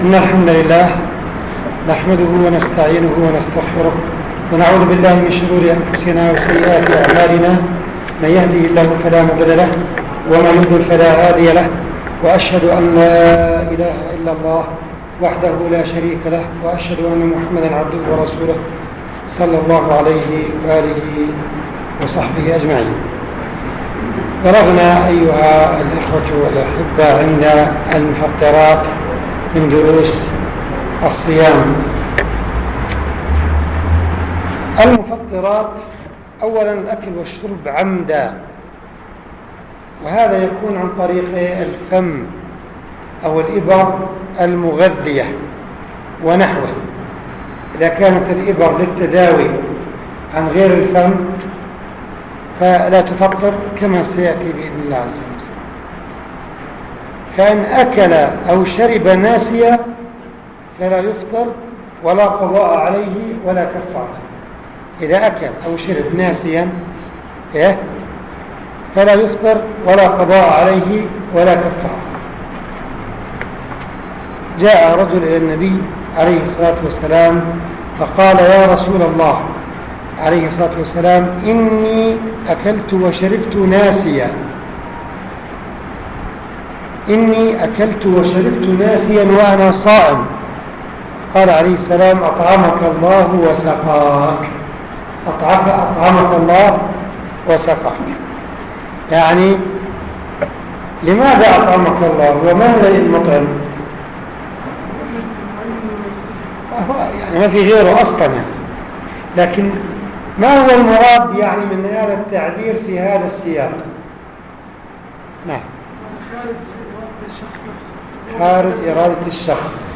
إن الحمد لله نحمده ونستعينه ونستغفره ونعوذ بالله من شرور أنفسنا وسيئات أعمالنا. من يهده الله فلا مضل له ومن يضلل فلا هادي له. وأشهد أن لا إله إلا الله وحده لا شريك له. وأشهد أن محمدا عبده ورسوله صلى الله عليه وآله وصحبه أجمعين. بلغنا أيها الإخوة والأحبة عند المفطرات من دروس الصيام. المفطرات أولا الأكل والشرب عمدا وهذا يكون عن طريق الفم أو الإبر المغذية ونحوه. إذا كانت الإبر للتداوي عن غير الفم فلا تفطر كما سيأتي بإذن الله عز وجل. فإن أكل أو شرب ناسيا فلا يفطر ولا قضاء عليه ولا كفارة. إذا أكل أو شرب ناسيا إيه؟ فلا يفطر ولا قضاء عليه ولا كفارة. جاء رجل إلى النبي عليه الصلاة والسلام فقال يا رسول الله عليه الصلاة والسلام إني أكلت وشربت ناسيا. إني أكلت وشربت ناسيا وأنا صائم. قال عليه السلام أطعمك الله وسقاك. أطعمك الله وسقاك. يعني لماذا أطعمك الله؟ ومن المطعم؟ يعني ما في غيره أصلا. يعني لكن ما هو المراد يعني من هذا التعبير في هذا السياق؟ نعم. خارج إرادة الشخص.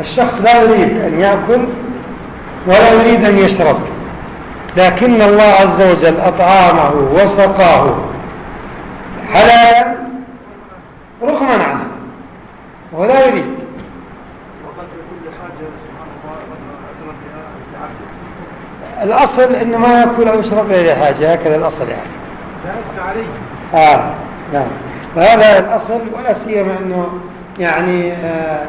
الشخص لا يريد أن يأكل ولا يريد أن يشرب لكن الله عز وجل أطعامه وسقاه حلالا رغما عنه ولا يريد. الأصل أنه ما يأكل أو يشرب إلى حاجة هكذا الأصل يعني. لا عليه. آه نعم. فهذا الأصل ولا سيما أنه يعني آه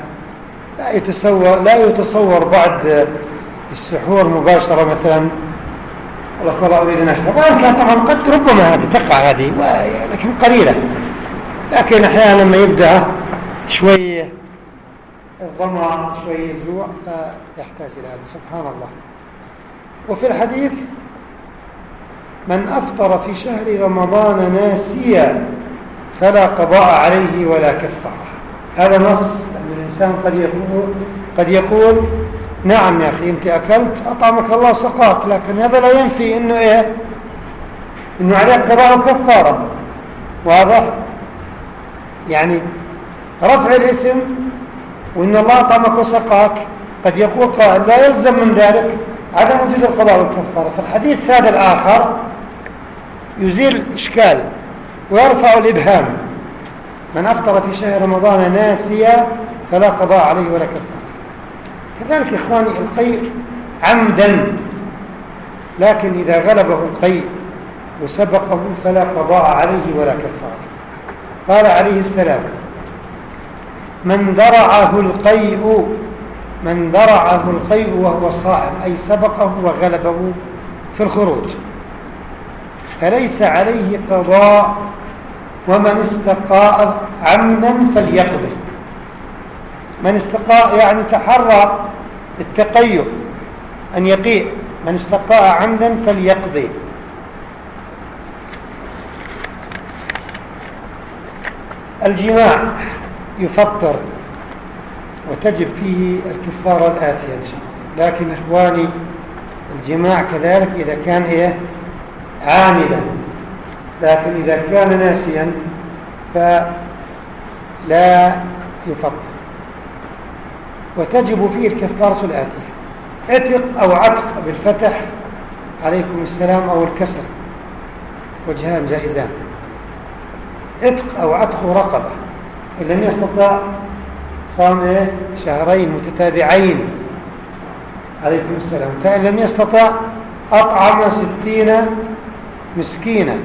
لا يتصور لا يتصور بعد السحور مباشرة مثلا. والله والله أريد أن أشرب. وإن كان طبعا قد ربما هذه تقع هذه لكن قليلة. لكن أحيانا لما يبدأ شوية الظمأ شوية الجوع فيحتاج إلى هذا. سبحان الله. وفي الحديث من أفطر في شهر رمضان ناسيا فلا قضاء عليه ولا كفارة. هذا نص أن الإنسان قد يقول, قد يقول نعم يا أخي أنت أكلت أطعمك الله سقاك لكن هذا لا ينفي أنه إيه؟ أنه عليك قضاء وكفارة واضح؟ يعني رفع الإثم وإن الله أطعمك وسقاك قد يقول قائل لا يلزم من ذلك عدم وجود القضاء والكفارة. فالحديث هذا الآخر يزيل الإشكال ويرفع الإبهام. من أفطر في شهر رمضان ناسيا فلا قضاء عليه ولا كفارة. كذلك إخواني القيء عمدا لكن إذا غلبه القيء وسبقه فلا قضاء عليه ولا كفارة. قال عليه السلام من درعه القيء من درعه القيء وهو صائم أي سبقه وغلبه في الخروج فليس عليه قضاء ومن استقاء عمدا فليقضي من استقاء يعني تحرى التقيؤ أن يقيء. من استقاء عمدا فليقضي. الجماع يفطر وتجب فيه الكفارة الآتية إن شاء الله. لكن إخواني الجماع كذلك إذا كان إيه؟ عاملا لكن إذا كان ناسيا فلا يفطر وتجب فيه الكفارة الآتية. عتق أو عتق بالفتح عليكم السلام أو الكسر. وجهان جائزان. عتق أو عتق رقبة. إن لم يستطع صام؟ شهرين متتابعين. عليكم السلام. فإن لم يستطع أطعم ستين مسكينا.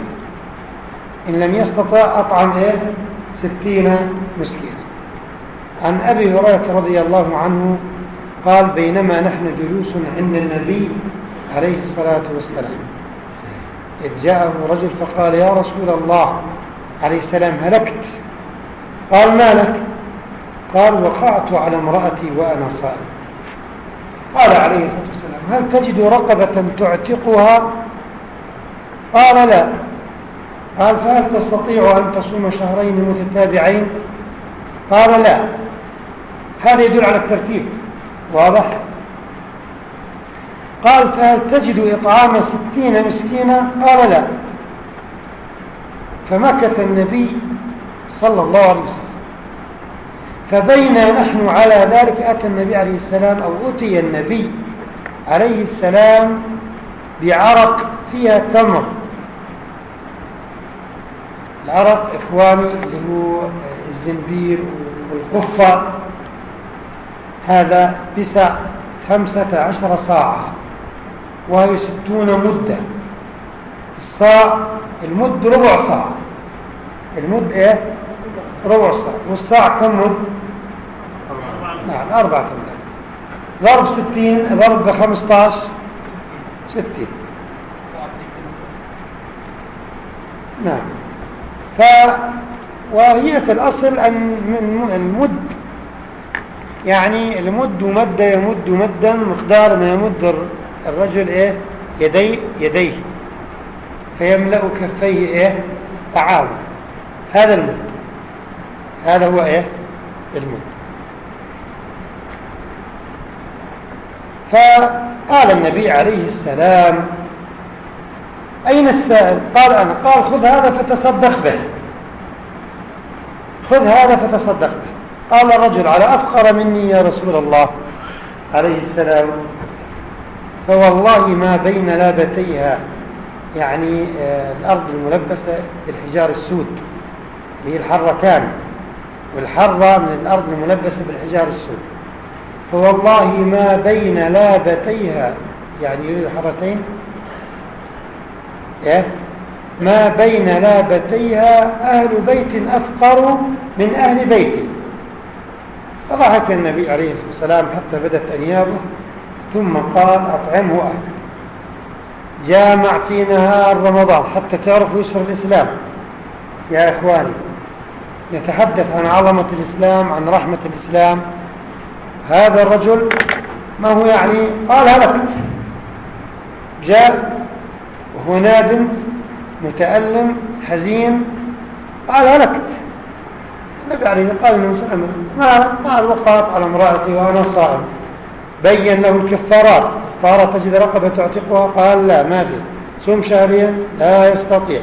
إن لم يستطع أطعم إيه؟ ستين مسكينا. عن أبي هريرة رضي الله عنه قال بينما نحن جلوس عند النبي عليه الصلاة والسلام. إذ جاءه رجل فقال يا رسول الله عليه السلام هلكت. قال ما لك؟ قال وقعت على امرأتي وأنا صائم. قال عليه الصلاة والسلام هل تجد رقبة تعتقها؟ قال لا. قال فهل تستطيع أن تصوم شهرين متتابعين؟ قال لا. هذا يدل على الترتيب واضح؟ قال فهل تجد إطعام ستين مسكينا؟ قال لا. فمكث النبي صلى الله عليه وسلم. فبينا نحن على ذلك أتى النبي عليه السلام أو أتي النبي عليه السلام بعرق فيها تمر. العرق إخواني اللي هو الزنبير والقفة. هذا بسع خمسة عشر صاعا وهي ستون مدة. الصاع المد ربع صاع المد إيه؟ ربع صاع والصاع كم مد؟ نعم أربعة أمداد ضرب ستين ضرب بخمسطاش ستين. نعم. ف وهي في الأصل أن من المد يعني المد مد يمد مدا مقدار ما يمد الرجل إيه؟ يدي يديه. فيملأ كفيه إيه؟ طعام هذا المد. هذا هو إيه؟ المد. فقال النبي عليه السلام أين السائل؟ قال أنا. قال خذ هذا فتصدق به. خذ هذا فتصدق به. قال الرجل على أفقر مني يا رسول الله. عليه السلام. فوالله ما بين لابتيها يعني آه، الأرض الملبسة بالحجار السود هي الحرتان. والحرة من الأرض الملبسة بالحجار السود. فوالله ما بين لابتيها يعني يريد الحرتين؟ ما بين لابتيها أهل بيت أفقر من أهل بيتي. فضحك النبي عليه الصلاة والسلام حتى بدت أنيابه ثم قال أطعمه أهله جامع في نهار رمضان حتى تعرفوا يسر الإسلام. يا إخواني يتحدث عن عظمة الإسلام عن رحمة الإسلام. هذا الرجل ما هو يعني؟ قال هلكت. جاء وهو نادم متألم حزين. قال هلكت النبي عليه قال النبي صلى الله عليه وسلم ما قال وقعت على امرأتي وأنا صائم. بين له الكفارات. كفارة تجد رقبة تعتقها قال لا ما في. صوم شهرين لا يستطيع.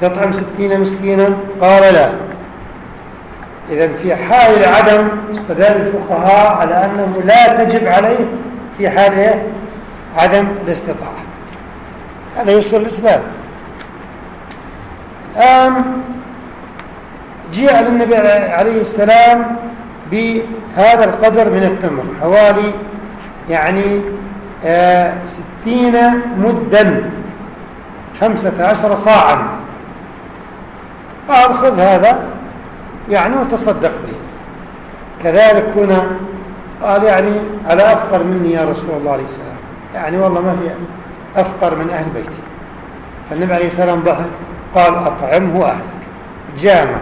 تطعم ستين مسكينا قال لا. إذا في حال العدم استدل الفقهاء على أنه لا تجب عليه في حال إيه؟ عدم الاستطاعة. هذا يسر الإسلام الآن جاء للنبي عليه السلام بهذا القدر من التمر حوالي يعني آه ستين مدا خمسة عشر صاعا. قال خذ هذا يعني وتصدق به. كذلك هنا قال يعني على أفقر مني يا رسول الله عليه السلام؟ يعني والله ما في أفقر من أهل بيتي. فالنبي عليه السلام ضحك قال أطعمه أهلك. جامع.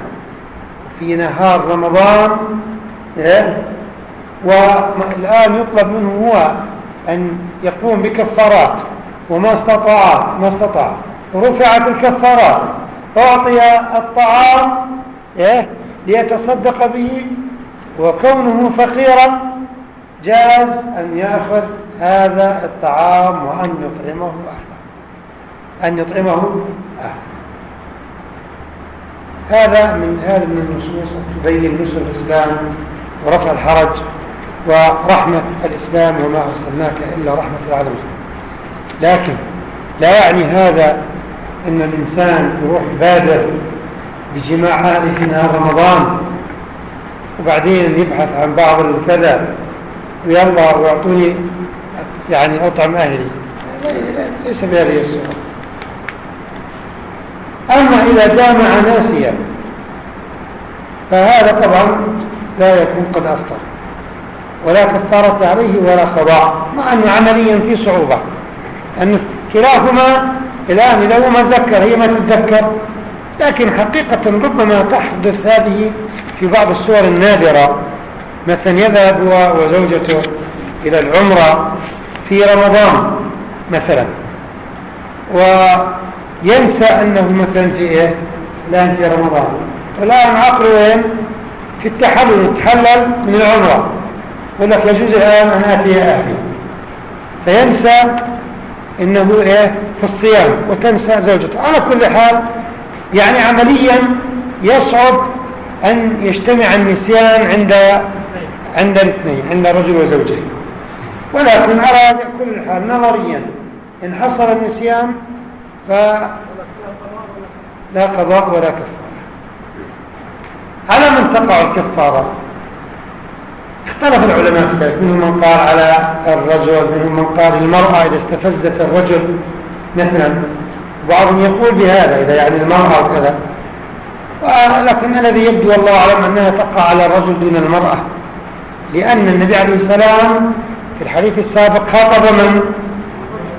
في نهار رمضان إيه؟ والآن يطلب منه هو أن يقوم بكفارات. وما استطاع ما استطاع. رفعت الكفارات. أعطي الطعام إيه؟ ليتصدق به. وكونه فقيرا جاز أن يأخذ هذا الطعام وأن يطعمه أهله أن يطعمه أهله هذا من هذا من النصوص تبين نصر الإسلام ورفع الحرج ورحمة الإسلام وما أرسلناك إلا رحمة العالمين لكن لا يعني هذا أن الإنسان يروح يبادر بجماع أهله في نهار رمضان وبعدين يبحث عن بعض الكذا ويلا ويعطوني يعني أطعم أهلي. ليس بهذه الصورة. أما إذا جامع ناسيا فهذا طبعا لا يكون قد أفطر. ولا كفارة عليه ولا قضاء مع أنه عمليا في صعوبة. أن كلاهما الآن هو ما تذكر هي ما تتذكر. لكن حقيقة ربما تحدث هذه في بعض الصور النادرة. مثلا يذهب هو وزوجته إلى العمرة. في رمضان مثلا. وينسى أنه مثلا في إيه؟ الآن في رمضان. والآن عقله وين؟ في التحلل يتحلل من العمرة. يقول لك يجوز الآن أن آتي أهلي. فينسى إنه إيه؟ في الصيام. وتنسى زوجته. على كل حال يعني عمليا يصعب أن يجتمع النسيان عند عند الاثنين عند الرجل وزوجه. ولكن على كل حال نظريا إن حصل النسيان فلا قضاء ولا كفارة. على من تقع الكفارة؟ اختلف العلماء في ذلك. منهم من قال على الرجل منهم من قال المرأة إذا استفزت الرجل مثلا. بعضهم يقول بهذا إذا يعني المرأة وكذا لكن الذي يبدو والله أعلم أنها تقع على الرجل دون المرأة. لأن النبي عليه السلام في الحديث السابق خاطب من؟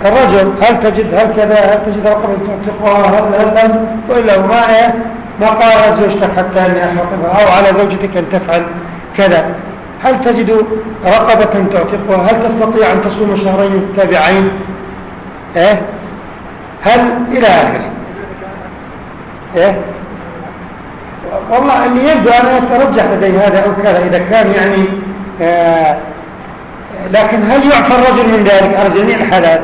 الرجل هل تجد هل كذا هل تجد رقبة تعتقها هل هل هل؟ وإلا ما إيه ما قال زوجتك حتى أني أخاطبها أو على زوجتك أن تفعل كذا. هل تجد رقبة تعتقها؟ هل تستطيع أن تصوم شهرين متتابعين؟ إيه؟ هل إلى آخره؟ إيه؟ والله اللي يبدو أنا أترجح لدي هذا أو كذا إذا كان يعني آه لكن هل يعفى الرجل من ذلك؟ على جميع الحالات.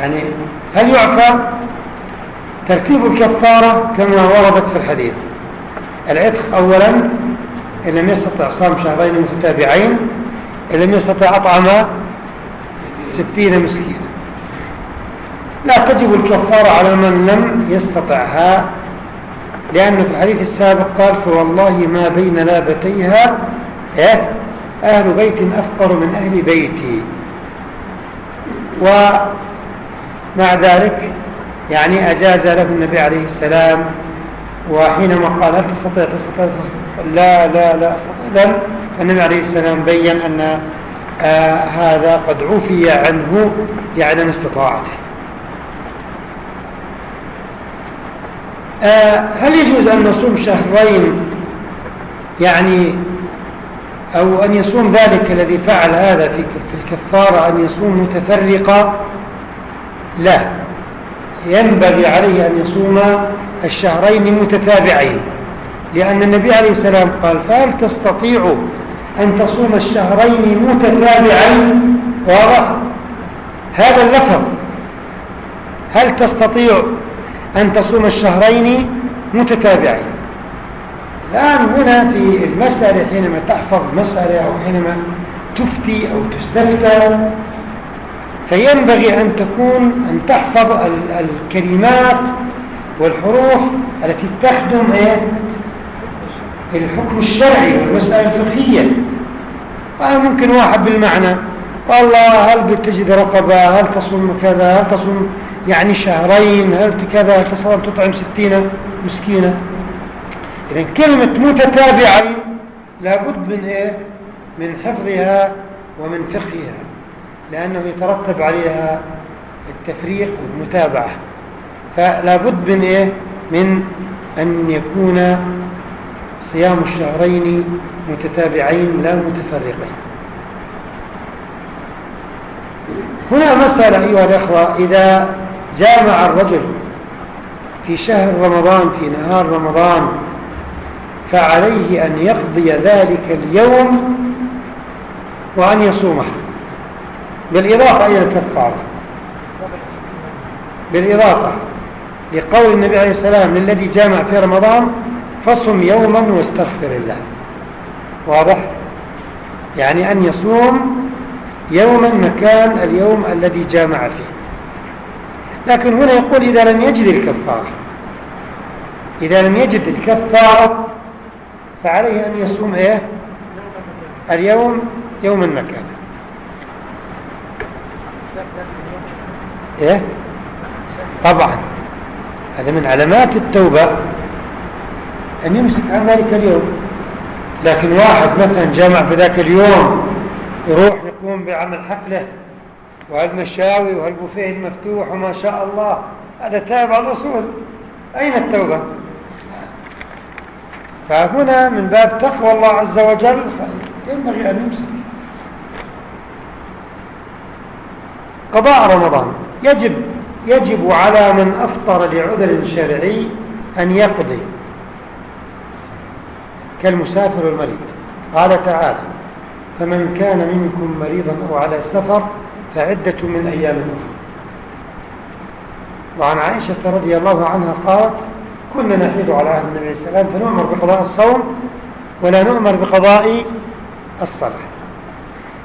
يعني هل يعفى؟ تركيب الكفارة كما وردت في الحديث. العتق أولا إن لم يستطع صام شهرين متتابعين إن لم يستطع أطعم ستين مسكينا. لا تجب الكفارة على من لم يستطعها لأن في الحديث السابق قال فوالله ما بين لابتيها إيه أهل بيت أفقر من أهل بيتي. ومع ذلك يعني أجاز له النبي عليه السلام وحينما قال هل تستطيع تستطيع, لا لا لا أستطيع. فالنبي عليه السلام بين أن آه هذا قد عفي عنه لعدم استطاعته. آه هل يجوز أن نصوم شهرين؟ يعني أو أن يصوم ذلك الذي فعل هذا في الكفارة أن يصوم متفرقا؟ لا. ينبغي عليه أن يصوم الشهرين متتابعين. لأن النبي عليه السلام قال فهل تستطيع أن تصوم الشهرين متتابعين؟ واضح. هذا اللفظ. هل تستطيع أن تصوم الشهرين متتابعين؟ الآن هنا في المسألة حينما تحفظ مسألة أو حينما تفتي أو تستفتى فينبغي أن تكون أن تحفظ الكلمات والحروف التي تخدم إيه؟ الحكم الشرعي والمسألة الفقهية. ممكن واحد بالمعنى والله هل بتجد رقبة؟ هل تصوم كذا؟ هل تصوم يعني شهرين؟ هل كذا؟ تصوم تطعم ستين مسكينة؟ إذا كلمة متتابعين لابد من إيه؟ من حفظها ومن فقهها لأنه يترتب عليها التفريق والمتابعة فلا بد من إيه؟ من أن يكون صيام الشهرين متتابعين لا متفرقين هنا مسألة أيها الأخوة إذا جامع الرجل في شهر رمضان في نهار رمضان فعليه أن يقضي ذلك اليوم وأن يصومه. بالإضافة إلى الكفارة. بالإضافة لقول النبي عليه السلام للذي جامع في رمضان فصم يوما واستغفر الله. واضح؟ يعني أن يصوم يوما مكان اليوم الذي جامع فيه. لكن هنا يقول إذا لم يجد الكفارة. إذا لم يجد الكفارة فعليه أن يصوم إيه؟ اليوم يوما مكانا إيه؟ طبعا. هذا من علامات التوبة أن يمسك عن ذلك اليوم. لكن واحد مثلا جامع في ذاك اليوم يروح يقوم بعمل حفلة وهالمشاوي وهالبوفيه المفتوح وما شاء الله هذا تابع الأصول. أين التوبة؟ فهنا من باب تقوى الله عز وجل ينبغي أن يمسك. قضاء رمضان. يجب يجب على من أفطر لعذر شرعي أن يقضي. كالمسافر والمريض قال تعالى فمن كان منكم مريضا أو على سفر فعدة من أيام أخرى. وعن عائشة رضي الله عنها قالت كنا نحيد على عهد النبي عليه السلام فنؤمر بقضاء الصوم ولا نؤمر بقضاء الصلاة.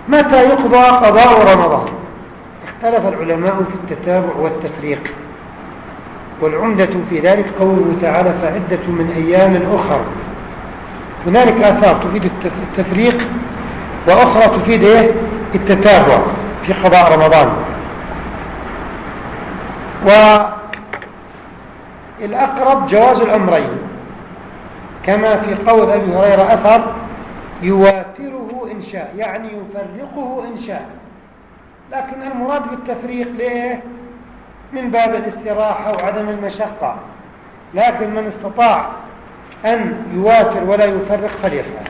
متى يقضى قضاء رمضان؟ اختلف العلماء في التتابع والتفريق والعمدة في ذلك قوله تعالى فعدة من أيام أخر هنالك آثار تفيد التفريق وأخرى تفيد إيه؟ التتابع في قضاء رمضان. والأقرب جواز الأمرين كما في قول أبي هريرة أثر يواتره إن شاء يعني يفرقه إن شاء. لكن المراد بالتفريق ليه؟ من باب الاستراحة وعدم المشقة. لكن من استطاع أن يواتر ولا يفرق فليفعل.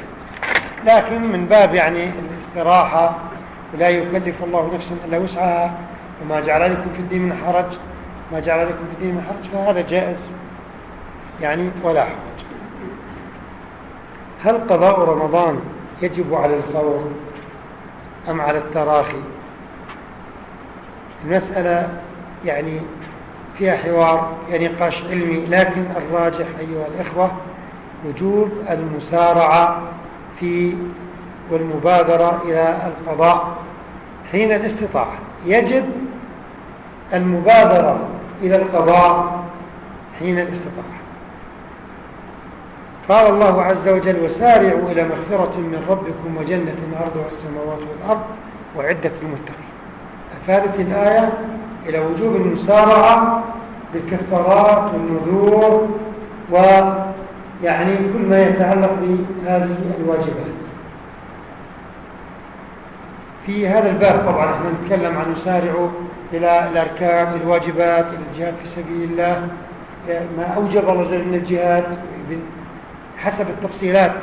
لكن من باب يعني الاستراحة ولا يكلف الله نفسا إلا وسعها وما جعل لكم في الدين من حرج. ما جعل لكم في الدين من حرج فهذا جائز. يعني ولا حرج. هل قضاء رمضان يجب على الفور أم على التراخي؟ المسألة يعني فيها حوار يعني نقاش علمي لكن الراجح أيها الإخوة وجوب المسارعة في والمبادرة إلى القضاء حين الاستطاعة. يجب المبادرة إلى القضاء حين الاستطاعة قال الله عز وجل وسارعوا إلى مغفرة من ربكم وجنة عرضها السماوات والأرض وعدة المتقين أفادت الآية إلى وجوب المسارعة بالكفارات والنذور ويعني كل ما يتعلق بهذه الواجبات. في هذا الباب طبعا إحنا نتكلم عن نسارع إلى الأركان الواجبات الجهاد في سبيل الله. ما أوجب الله من الجهاد حسب التفصيلات.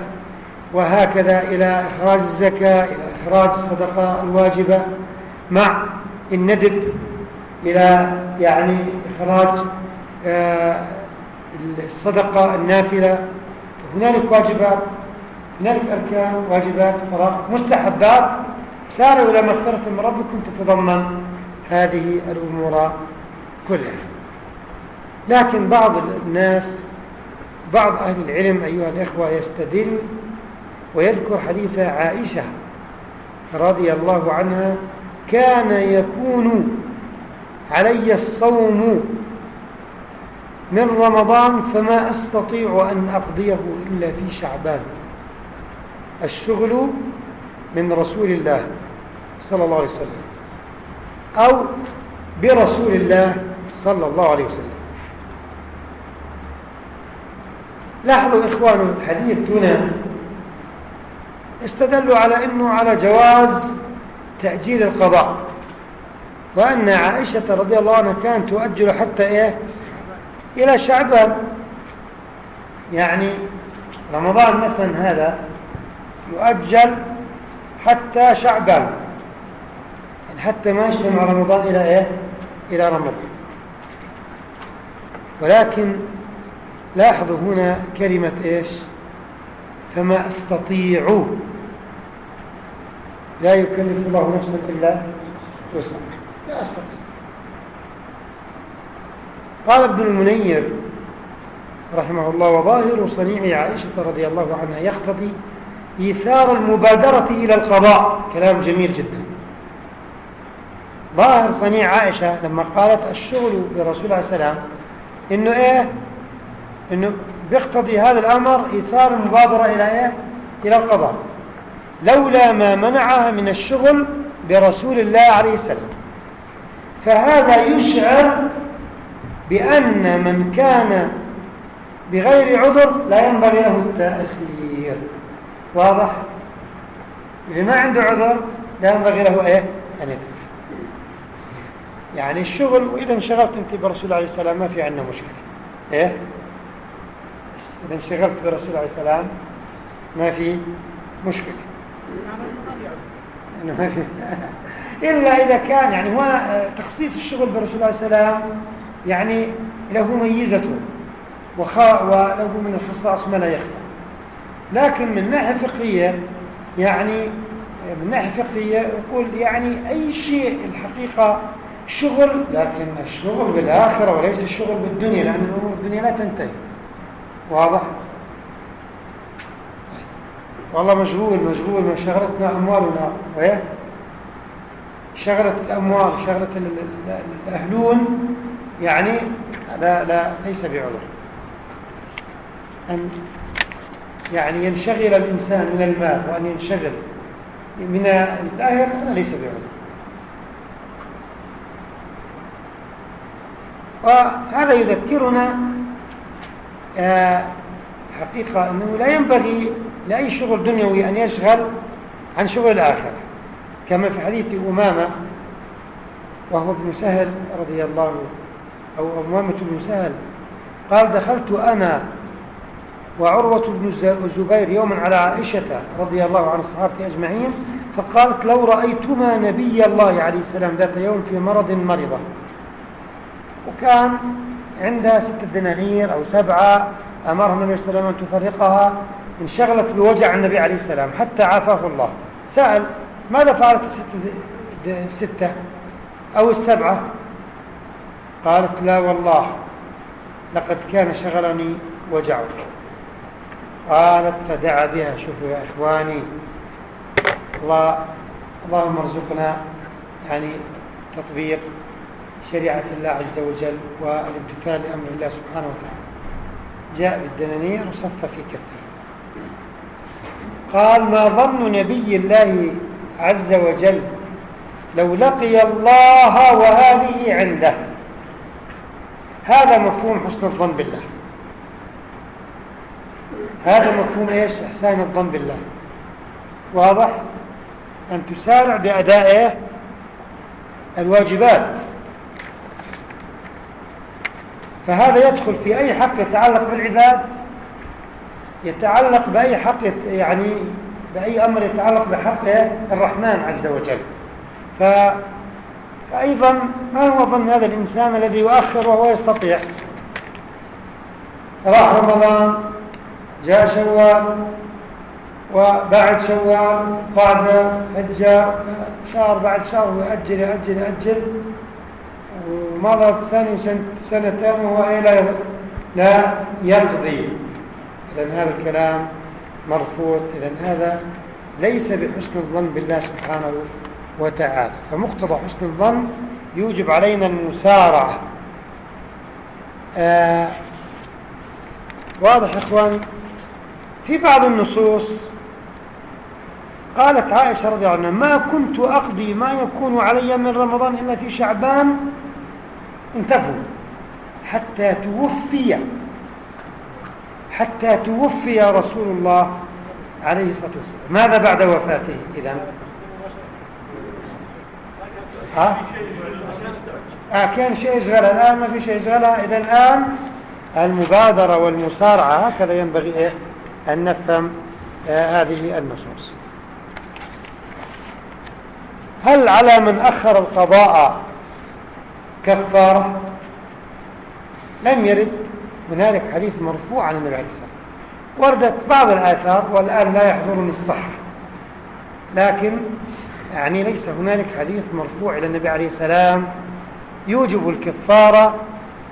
وهكذا إلى إخراج الزكاة إلى إخراج الصدقة الواجبة مع الندب إلى يعني إخراج آه، الصدقة النافلة. هنالك واجبات هنالك أركان واجبات فراغ مستحبات. ساروا إلى مغفرة من ربكم تتضمن. هذه الأمور كلها. لكن بعض الناس بعض أهل العلم أيها الإخوة يستدل ويذكر حديث عائشة رضي الله عنها كان يكون علي الصوم من رمضان فما أستطيع أن أقضيه إلا في شعبان. الشغل من رسول الله صلى الله عليه وسلم. أو برسول الله صلى الله عليه وسلم. لاحظوا إخواني الحديث هنا استدلوا على أنه على جواز تأجيل القضاء وأن عائشة رضي الله عنها كانت تؤجل حتى إيه؟ إلى شعبان. يعني رمضان مثلا هذا يؤجل حتى شعبان. حتى ما يجتمع رمضان إلى إيه؟ إلى رمضان. ولكن لاحظوا هنا كلمة إيش؟ فما أستطيع لا يكلف الله نفسا إلا وسعها. لا أستطيع. قال ابن المنير رحمه الله وظاهر صنيع عائشة رضي الله عنها يقتضي إيثار المبادرة إلى القضاء. كلام جميل جدا. ظاهر صنيع عائشة لما قالت الشغل برسول الله السلام إنه إيه؟ إنه بيقتضي هذا الأمر إيثار المبادرة إلى إيه؟ إلى القضاء. لولا ما منعها من الشغل برسول الله عليه السلام فهذا يشعر بأن من كان بغير عذر لا ينبغي له التأخير. واضح؟ اللي ما عنده عذر لا ينبغي له إيه؟ أن يترك يعني الشغل وإذا انشغلت أنت برسول الله عليه السلام ما في عندنا مشكلة. إيه؟ إذا انشغلت برسول الله عليه السلام ما في مشكلة. ما في. إلا إذا كان يعني هو تخصيص الشغل برسول الله عليه السلام يعني له ميزته وله من الخصائص ما لا يخفى. لكن من ناحية فقهية يعني من ناحية فقهية يقول يعني أي شيء الحقيقة شغل. لكن الشغل بالآخرة وليس الشغل بالدنيا لأن الأمور الدنيا لا تنتهي. واضح؟ والله مشغول مشغول ما شغلتنا أموالنا. وايه شغلت الأموال شغلت الأهلون يعني لا لا ليس بعذر. أن يعني ينشغل الإنسان من المال وأن ينشغل من الآخر هذا ليس بعذر. وهذا يذكرنا آه، حقيقة أنه لا ينبغي لأي شغل دنيوي أن يشغل عن شغل الآخرة. كما في حديث أمامة وهو ابن سهل رضي الله أو أمامة بن سهل قال دخلت أنا وعروة بن الزبير يوما على عائشة رضي الله عن الصحابة أجمعين فقالت لو رأيتما نبي الله عليه السلام ذات يوم في مرض مرضة وكان عندها ستة دنانير أو سبعة أمرها النبي صلى الله عليه وسلم أن تفرقها انشغلت بوجع النبي عليه السلام حتى عافاه الله. سأل ماذا فعلت الستة أو السبعة؟ قالت لا والله لقد كان شغلني وجعك. قالت فدعا بها شوفوا يا إخواني. الله اللهم ارزقنا يعني تطبيق شريعة الله عز وجل والامتثال لأمر الله سبحانه وتعالى. جاء بالدنانير وصف في كفه. قال ما ظن نبي الله عز وجل لو لقي الله وهذه عنده؟ هذا مفهوم حسن الظن بالله. هذا مفهوم إيش؟ إحسان الظن بالله. واضح؟ أن تسارع بأداء الواجبات. فهذا يدخل في أي حق يتعلق بالعباد يتعلق بأي حق يعني بأي أمر يتعلق بحق الرحمن عز وجل. ف فايضا ما هو ظن هذا الإنسان الذي يؤخر وهو يستطيع؟ راح رمضان جاء شوال وبعد شوال بعد حجة شهر بعد شهر ويأجل يأجل يأجل. ومضت سنة سنتين وهو إيه لا لا يقضي. إذا هذا الكلام مرفوض. إذا هذا ليس بحسن الظن بالله سبحانه وتعالى. فمقتضى حسن الظن يوجب علينا المسارعة. آه واضح يا إخواني في بعض النصوص قالت عائشة رضي الله عنها ما كنت أقضي ما يكون علي من رمضان إلا في شعبان انتبهوا. حتى توفي حتى توفي رسول الله عليه الصلاة والسلام. ماذا بعد وفاته إذا؟ ها آه كان شيء يشغلها الآن ما في شيء يشغلها. إذا الآن المبادرة والمسارعة هكذا ينبغي إيه؟ أن نفهم آه، هذه النصوص. هل على من أخر القضاء كفارة لم يرد. هنالك حديث مرفوع عن النبي عليه الصلاة وردت بعض الآثار والآن لا يحضرني الصح. لكن يعني ليس هنالك حديث مرفوع إلى النبي عليه السلام يوجب الكفارة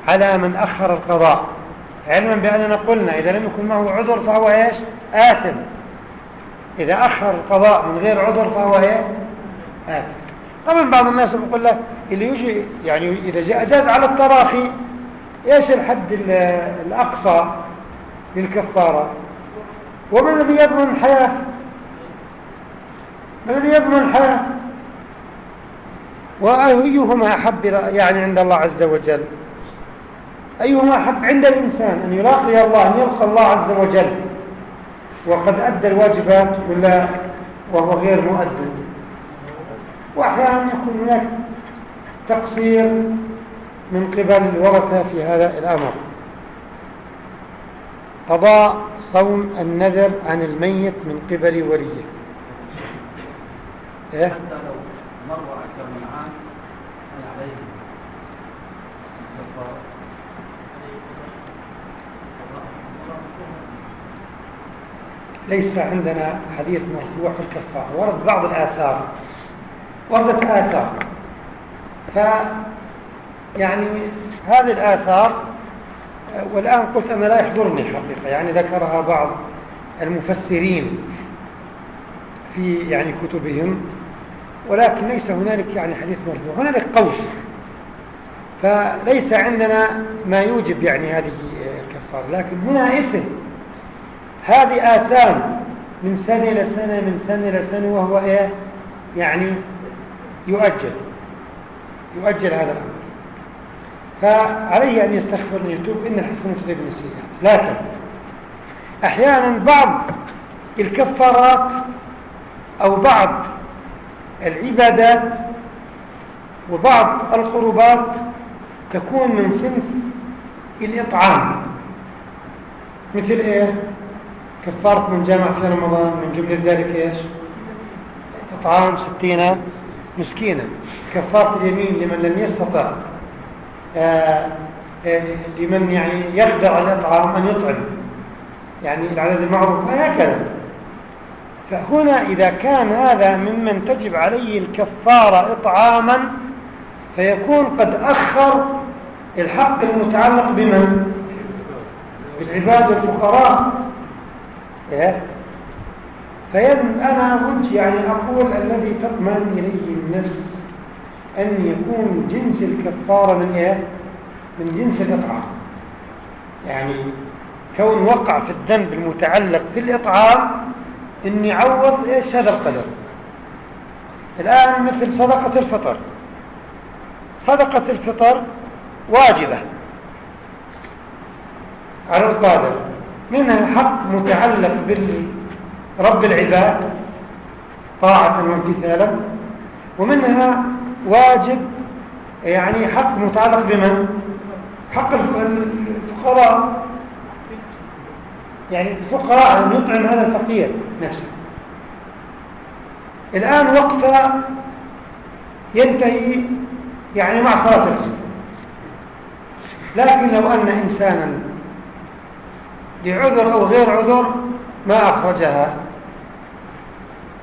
على من أخر القضاء. علما بأننا قلنا إذا لم يكن معه عذر فهو إيش؟ آثم. إذا أخر القضاء من غير عذر فهو إيه؟ آثم. طبعا بعض الناس بيقول لك اللي يجي يعني إذا جاز على التراخي إيش الحد الأقصى للكفارة؟ ومن الذي يضمن الحياة؟ من الذي يضمن الحياة؟ وأيهما أحب يعني عند الله عز وجل؟ أيهما أحب عند الإنسان أن يلاقي الله أن يلقى الله عز وجل؟ وقد أدى الواجبات ولا وهو غير مؤدب. وأحيانا يكون هناك تقصير من قبل الورثة في هذا الأمر. قضاء صوم النذر عن الميت من قبل وليه. إيه؟ حتى لو مر أكثر من عام عليه؟ ليس عندنا حديث مرفوع في الكفار ورد بعض الآثار. وردت آثار. ف يعني هذه الآثار والآن قلت أنا لا يحضرني حقيقة يعني ذكرها بعض المفسرين في يعني كتبهم ولكن ليس هنالك يعني حديث مرفوع. هنالك قول. فليس عندنا ما يوجب يعني هذه الكفارة. لكن هنا إثم. هذه آثام من سنة إلى سنة من سنة إلى سنة وهو إيه؟ يعني يؤجل يؤجل هذا الأمر. فعليه أن يستغفر ويتوب إن الحسنة تذهب السيئات. لكن أحيانا بعض الكفارات أو بعض العبادات وبعض القربات تكون من صنف الإطعام. مثل إيه؟ كفارة من جامع في رمضان من جملة ذلك إيش؟ إطعام ستين مسكينا. كفارة اليمين لمن لم يستطع آه، آه، لمن يعني يقدر على الإطعام أن يطعم. يعني العدد المعروف هكذا فهنا إذا كان هذا ممن تجب عليه الكفارة إطعاما فيكون قد أخر الحق المتعلق بمن؟ بالعباد الفقراء. فين أنا يعني أقول الذي تطمئن إليه النفس أن يكون جنس الكفارة من إيه؟ من جنس الإطعام. يعني كون وقع في الذنب المتعلق في الإطعام إني عوض إيش هذا القدر الآن مثل صدقة الفطر. صدقة الفطر واجبة. على القادر. منها حق متعلق برب العباد طاعة وامتثالا ومنها واجب يعني حق متعلق بمن؟ حق الفقراء. يعني الفقراء أن يطعم هذا الفقير نفسه. الآن وقت ينتهي يعني مع صلاة العيد لكن لو أن إنسانا لعذر أو غير عذر ما أخرجها.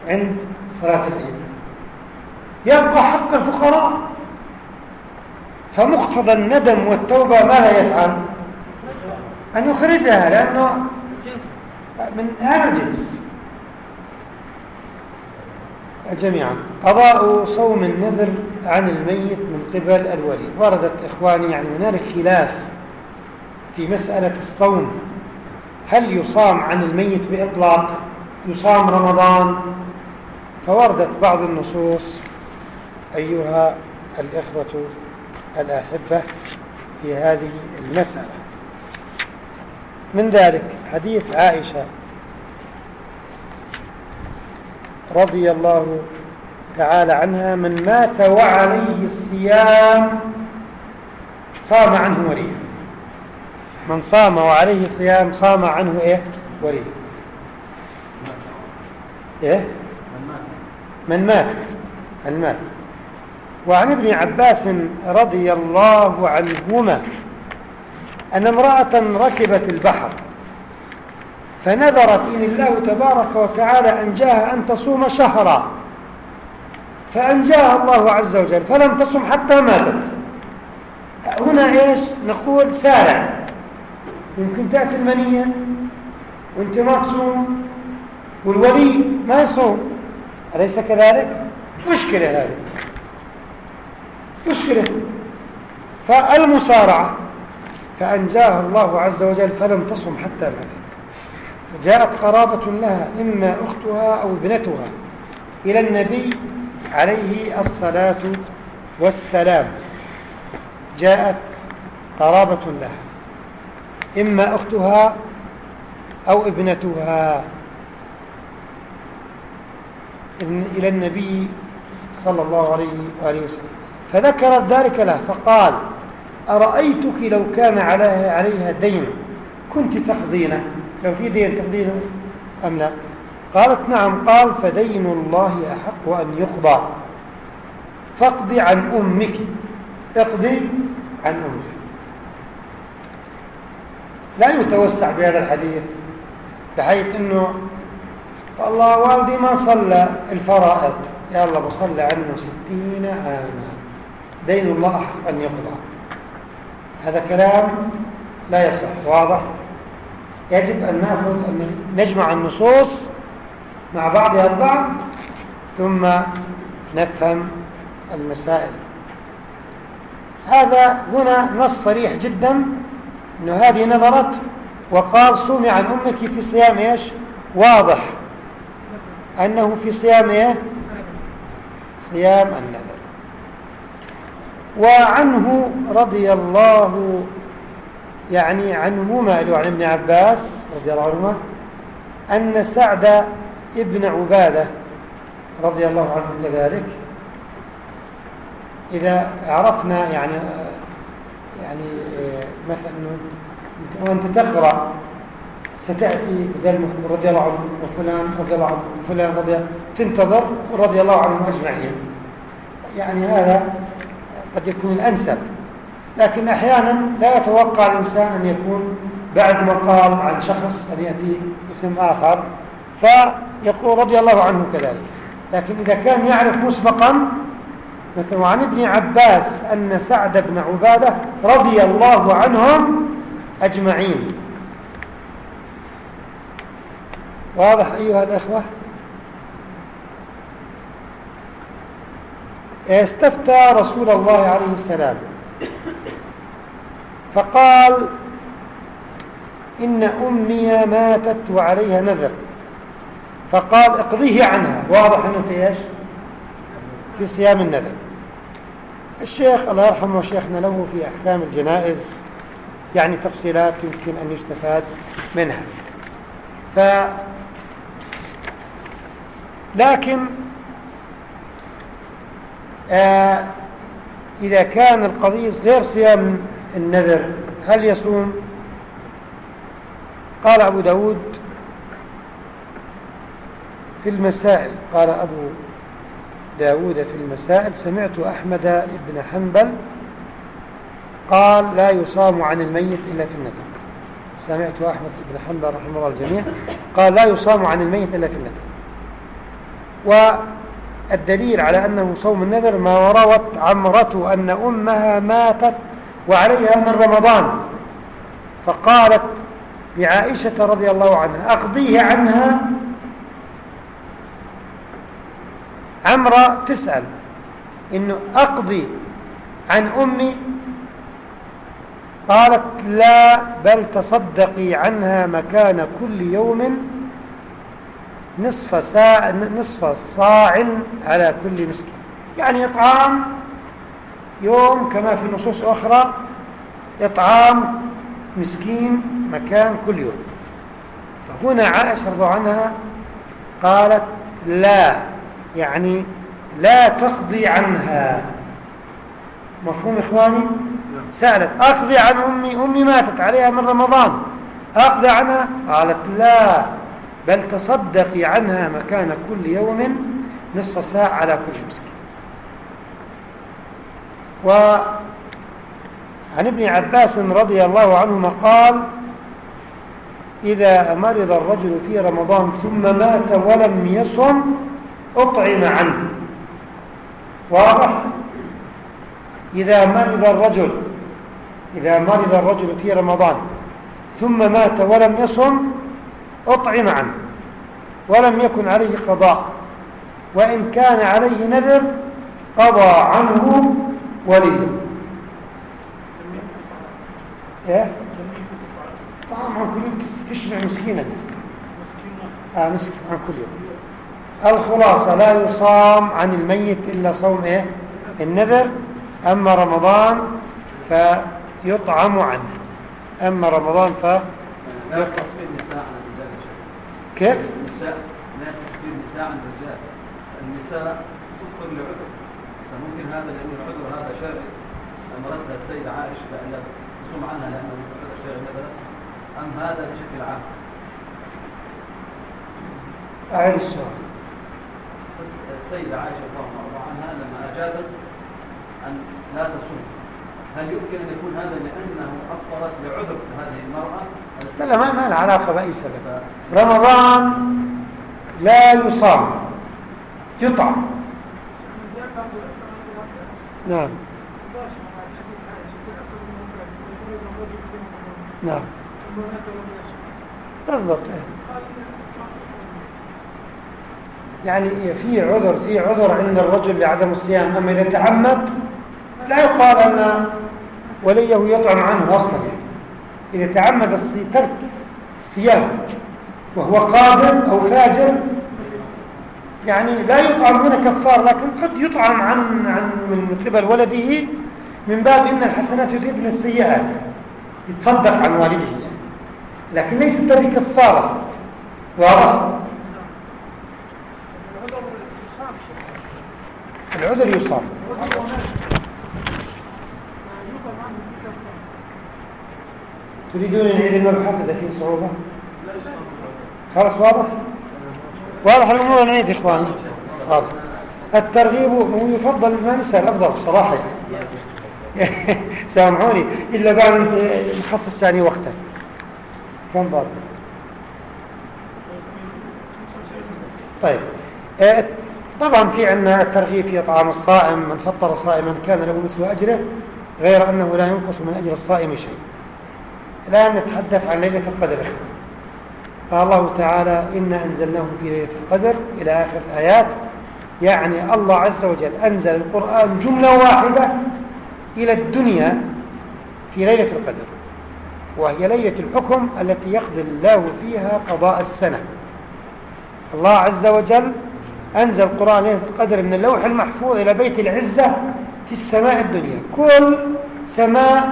عند صلاة العيد. يبقى حق الفقراء. فمقتضى الندم والتوبة ماذا يفعل؟ أن يخرجها لأنه من هذا الجنس. جميعا قضاء صوم النذر عن الميت من قبل الولي وردت إخواني يعني هنالك خلاف في مسألة الصوم. هل يصام عن الميت بإطلاق؟ يصام رمضان فوردت بعض النصوص أيها الإخوة الأحبة في هذه المسألة. من ذلك حديث عائشة رضي الله تعالى عنها من مات وعليه الصيام صام عنه وليه. من صام وعليه صيام صام عنه إيه؟ وليه. إيه؟ من مات المات وعن ابن عباس رضي الله عنهما أن امرأة ركبت البحر فنذرت إن الله تبارك وتعالى أنجاها أن تصوم شهرا. فأنجاها الله عز وجل فلم تصم حتى ماتت. هنا إيش؟ نقول سارع. يمكن تأتي المنية وأنت ما تصوم والولي ما يصوم. أليس كذلك؟ مشكلة هذه. مشكلة. فالمسارعة فأنجاها الله عز وجل فلم تصم حتى ماتت. فجاءت قرابة لها إما أختها أو ابنتها إلى النبي عليه الصلاة والسلام. جاءت قرابة لها إما أختها أو ابنتها. إلى النبي صلى الله عليه وآله وسلم. فذكرت ذلك له فقال أرأيتك لو كان عليها, عليها دين كنت تقضينه لو في دين تقضينه أم لا؟ قالت نعم. قال فدين الله أحق أن يقضى. فاقضي عن أمك. اقضي عن أمك. لا يتوسع بهذا الحديث بحيث أنه والله والدي ما صلى الفرائض. يا الله بصلى عنه ستين عاما. دين الله أحق أن يقضى. هذا كلام لا يصح. واضح؟ يجب أن نأخذ أن نجمع النصوص مع بعضها البعض ثم نفهم المسائل. هذا هنا نص صريح جدا أنه هذه نظرت وقال صومي عن أمك في صيام إيش؟ واضح. أنه في صيام إيه؟ صيام النذر. وعنه رضي الله يعني عنهما عن ابن عباس رضي الله عنهما أن سعد ابن عبادة رضي الله عنه كذلك. إذا عرفنا يعني يعني مثلا وأنت تقرأ ستأتي بدل رضي الله عنه وفلان رضي الله عنه وفلان رضي تنتظر رضي الله عنهم أجمعين. يعني هذا قد يكون الأنسب. لكن أحيانا لا يتوقع الإنسان أن يكون بعد ما قال عن شخص أن يأتي اسم آخر فيقول رضي الله عنه كذلك. لكن إذا كان يعرف مسبقا مثلا وعن ابن عباس أن سعد بن عبادة رضي الله عنهم أجمعين. واضح أيها الأخوة؟ استفتى رسول الله عليه السلام. فقال إن أمي ماتت وعليها نذر. فقال اقضيه عنها. واضح أنه في إيش؟ في صيام النذر. الشيخ الله يرحمه شيخنا له في أحكام الجنائز يعني تفصيلات يمكن أن يستفاد منها. ف لكن آه إذا كان القضية غير صيام النذر هل يصوم؟ قال أبو داود في المسائل قال أبو داود في المسائل سمعت أحمد بن حنبل قال لا يصام عن الميت إلا في النذر. سمعت أحمد بن حنبل رحمه الله الجميع قال لا يصام عن الميت إلا في النذر. والدليل على أنه صوم النذر ما روت عمرته أن أمها ماتت وعليها من رمضان. فقالت لعائشة رضي الله عنها أقضيه عنها عمرة تسأل إنه أقضي عن أمي؟ قالت لا بل تصدقي عنها مكان كل يوم نصف ساعة نصف صاع على كل مسكين. يعني إطعام يوم كما في نصوص أخرى إطعام مسكين مكان كل يوم. فهنا عائشة رضي عنها قالت لا يعني لا تقضي عنها. مفهوم إخواني؟ سألت أقضي عن أمي؟ أمي ماتت عليها من رمضان. أقضي عنها؟ قالت لا. بل تصدقي عنها مكان كل يوم نصف ساعة على كل مسكين. وعن ابن عباس رضي الله عنهما قال إذا مرض الرجل في رمضان ثم مات ولم يصم أطعم عنه. واضح؟ إذا مرض الرجل إذا مرض الرجل في رمضان ثم مات ولم يصم أطعم عنه ولم يكن عليه قضاء وإن كان عليه نذر قضى عنه وليه. إيه؟ طعام عن كل يوم تشبع مسكينا. آه مسكين عن كل يوم. الخلاصة لا يصام عن الميت إلا صوم إيه؟ النذر. أما رمضان فيطعم عنه. أما رمضان ف لا تصفي النساء عن الرجال كيف؟ النساء لا تصفي النساء عن الرجال. النساء تفطر لعذر فممكن هذا لأن العذر هذا شرعي أمرتها السيدة عائشة بأن لا تصوم عنها لأنه عذر شرعي مثلا. أم هذا بشكل عام؟ أعيد السؤال. السيدة عائشة رضي الله عنها لما أجابت أن لا تصوم. هل يمكن أن يكون هذا لأنه أفطرت لعذر هذه المرأة؟ لا لا ما, له علاقة بأي سبب. رمضان لا يصام يطعم. نعم. نعم. بالضبط. يعني في عذر في عذر عند الرجل لعدم الصيام. أما إذا تعمد لا يقال أن وليه يطعم عنه أصلا. إذا تعمد ترك الصيام وهو قادر أو فاجر يعني لا يطعم هنا كفار لكن قد يطعم عن عن من قبل ولده من باب إن الحسنات يذهبن السيئات. يتصدق عن والده. يعني. لكن ليست بكفاره واضح؟ العذر يصاب. تريدون نعيد المبحث إذا في صعوبة؟ خلاص واضح؟ واضح الأمور نعيد يا إخواني. واضح. الترغيب يفضل ما نسأل أفضل بصراحة. سامحوني. إلا بعد نخصص ثاني وقتا. كم ضرب طيب. آه، طبعا في عندنا الترغيب في اطعام الصائم. من فطر صائما كان له مثل أجره غير أنه لا ينقص من أجر الصائم شيء. الان نتحدث عن ليلة القدر. قال الله تعالى إنا أنزلناه في ليلة القدر. إلى آخر الآيات يعني الله عز وجل أنزل القرآن جملة واحدة إلى الدنيا في ليلة القدر وهي ليلة الحكم التي يقضي الله فيها قضاء السنة. الله عز وجل أنزل القرآن ليلة القدر من اللوح المحفوظ إلى بيت العزة في السماء الدنيا. كل سماء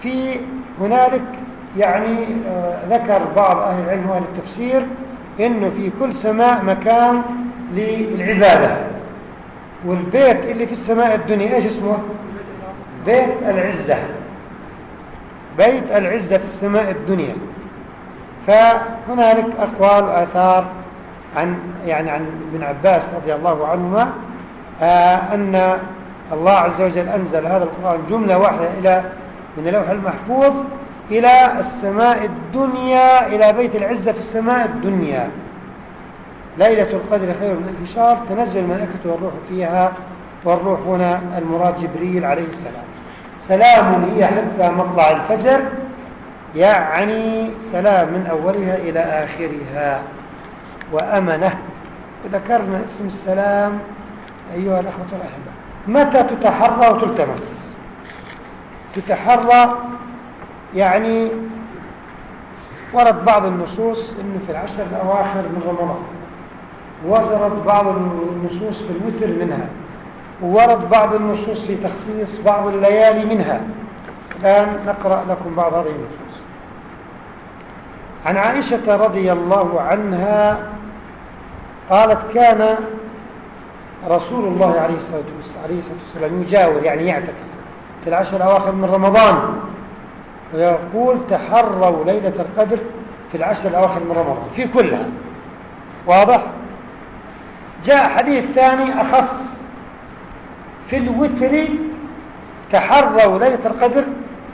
في هنالك يعني آه، ذكر بعض أهل العلم وأهل التفسير إنه في كل سماء مكان للعبادة. والبيت اللي في السماء الدنيا إيش اسمه؟ بيت العزة. بيت العزة في السماء الدنيا. فهنالك أقوال وآثار عن يعني عن ابن عباس رضي الله عنهما آه أن الله عز وجل أنزل هذا القرآن جملة واحدة إلى من اللوح المحفوظ إلى السماء الدنيا إلى بيت العزة في السماء الدنيا. ليلة القدر خير من ألف شهر تنزل الملائكة والروح فيها والروح هنا المراد جبريل عليه السلام. سلام هي حتى مطلع الفجر يعني سلام من أولها إلى آخرها. وأمنة. وذكرنا اسم السلام أيها الأخوة والأحبة متى تتحرى وتلتمس؟ تتحرى يعني ورد بعض النصوص انه في العشر الأواخر من رمضان وزرت بعض النصوص في الوتر منها وورد بعض النصوص في تخصيص بعض الليالي منها. الآن نقرأ لكم بعض هذه النصوص. عن عائشة رضي الله عنها قالت كان رسول الله عليه الصلاة والسلام يجاور يعني يعتكف في العشر الأواخر من رمضان ويقول تحروا ليلة القدر في العشر الأواخر من رمضان في كلها. واضح؟ جاء حديث ثاني أخص في الوتر تحروا ليلة القدر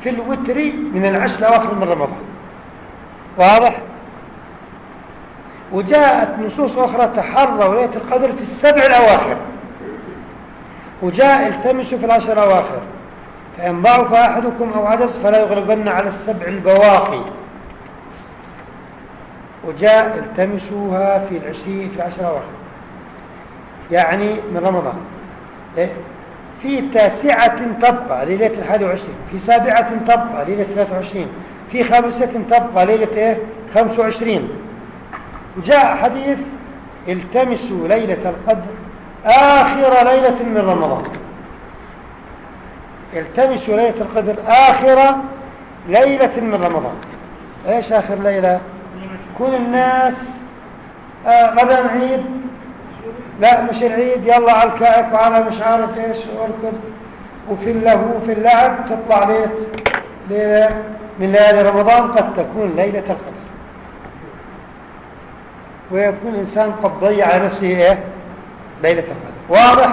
في الوتر من العشر الأواخر من رمضان. واضح؟ وجاءت نصوص أخرى تحروا ليلة القدر في السبع الأواخر. وجاء التمسوا في العشر الأواخر. فإن ضعف أحدكم أو عجز فلا يغلبن على السبع البواقي. وجاء التمسوها في العشرين في العشر الأواخر. يعني من رمضان. في تاسعة تبقى ليلة الحادي وعشرين. في سابعة تبقى ليلة ثلاثة وعشرين. في خامسة تبقى ليلة إيه؟ خمس وعشرين. وجاء حديث التمسوا ليلة القدر آخر ليلة من رمضان. التمسوا ليلة القدر آخر ليلة من رمضان. إيش آخر ليلة؟ كل الناس آه غدا عيد. لا مش العيد. يلا على الكعك وعلى مش عارف إيش وأركض. وفي اللهو وفي اللعب تطلع ليلة ليلة من ليالي رمضان قد تكون ليلة القدر. ويكون الإنسان قد ضيع نفسه إيه؟ ليلة القدر. واضح؟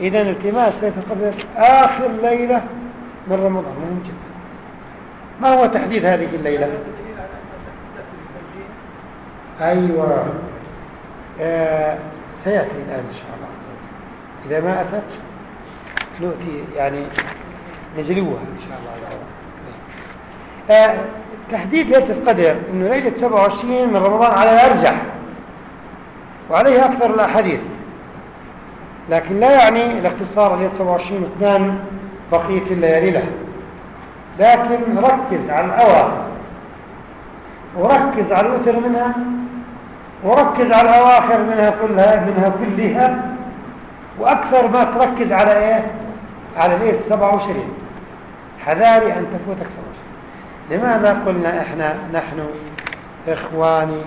إذا التماس ليلة القدر آخر ليلة من رمضان مهم جدا. ما هو تحديد هذه الليلة؟ أيوة. آه سيأتي الآن إن شاء الله. إذا ما أتت نؤتي يعني نجلوها إن شاء الله. عز وجل آه تحديد ليلة القدر أنه ليلة 27 من رمضان على الأرجح. وعليه أكثر الأحاديث. لكن لا يعني الاقتصار ليلة 27 واثنان بقية الليالي له. لكن ركز على الأواخر وركز على الوتر منها وركز على الأواخر منها كلها منها كلها وأكثر ما تركز على إيه؟ على ليلة 27 حذاري أن تفوتك 27 لماذا قلنا إحنا نحن إخواني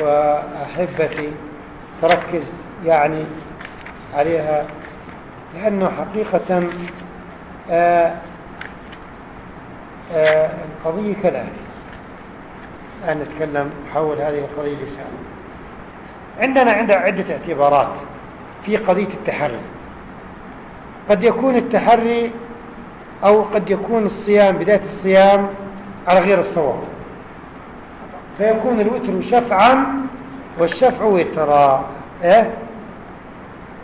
وأحبتي تركز يعني عليها لأنه حقيقة آآ آآ القضية كالآتي. الآن نتكلم حول هذه القضية لسان عندنا عندنا عدة اعتبارات في قضية التحري. قد يكون التحري أو قد يكون الصيام بداية الصيام على غير الصواب. فيكون الوتر شفعا والشفع وترا إيه؟